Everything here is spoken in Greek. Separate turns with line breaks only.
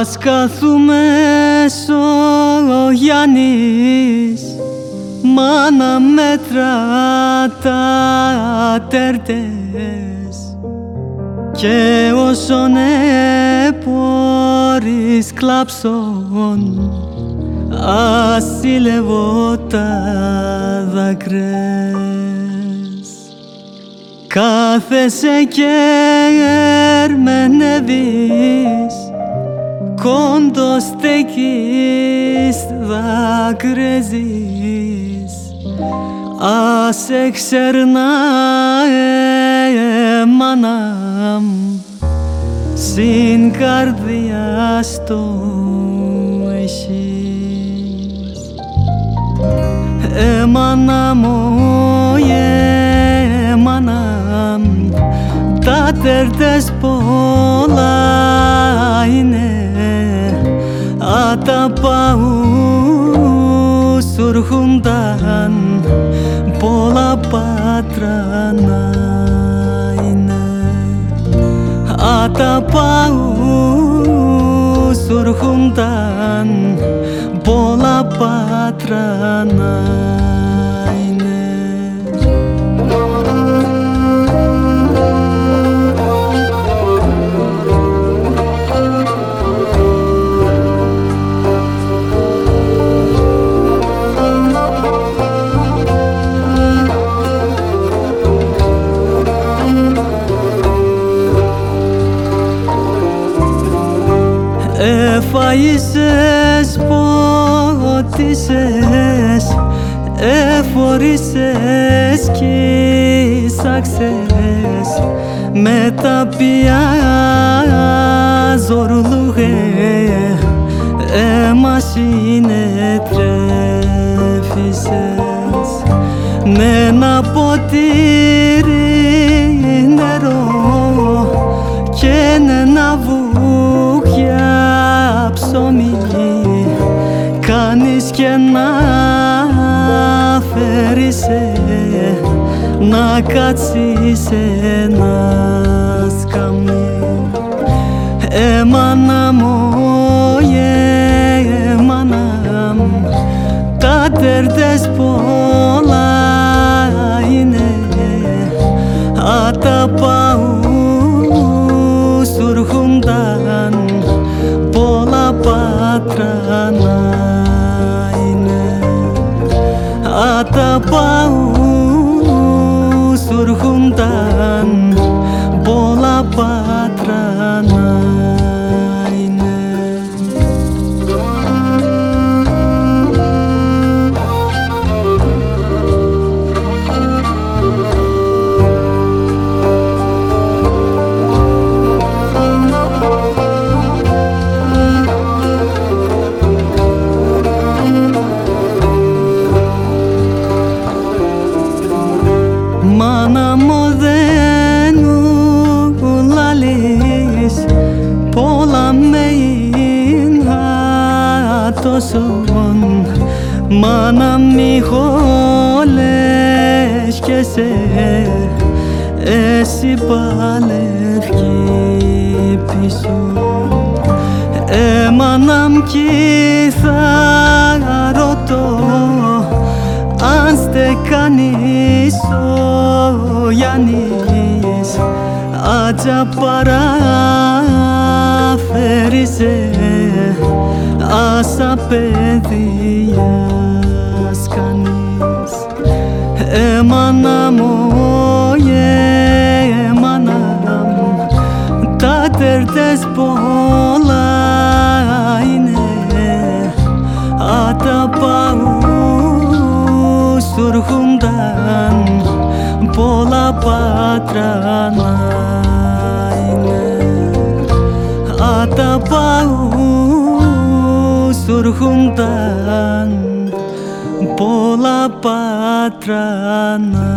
Ας κάθουμε ο Γιάννης μάνα μέτρα τα τέρτες. Και όσον επόρεις κλάψον ασύλλευω τα δάκρες Κάθεσαι και ερμενεύεις κόντος στέκεις δάκρυζεις. Ας εξερνά μάνα συν καρδιάς στο έχεις Εμάνα μου, εμάνα τα τερτές πολλά είναι τα σου έρχονταν πολλά πατρανά είναι τα σου έρχονταν Εφαΐσες, ποτίσες, εφορίσες, κοίσαξες με τα πια ζωρλούγε αίμα συνετρέφησες με φέρεις να κάτσεις ένα σκαμί. Εμάνα μου, εμάνα μου. Τα τερτές πολλά είναι τα πάου σου έρχονταν πολλά τα πάου σου έρχονταν πολλά μου δεν μου λαλείς πολλά με είναι τόσον Μάνα μη χόλες και σε εσύ παλευκή πίσω Εμάνα μ' κι θα ρωτώ αν στεκάνεις ο Γιάννης άτσα παραφέρισε άσα παιδιά σκανείς Εμάνα μου, εμάνα μου τα τερτές πολλά είναι τα Bola patranaina Ata pau surhuntan Bola patranaina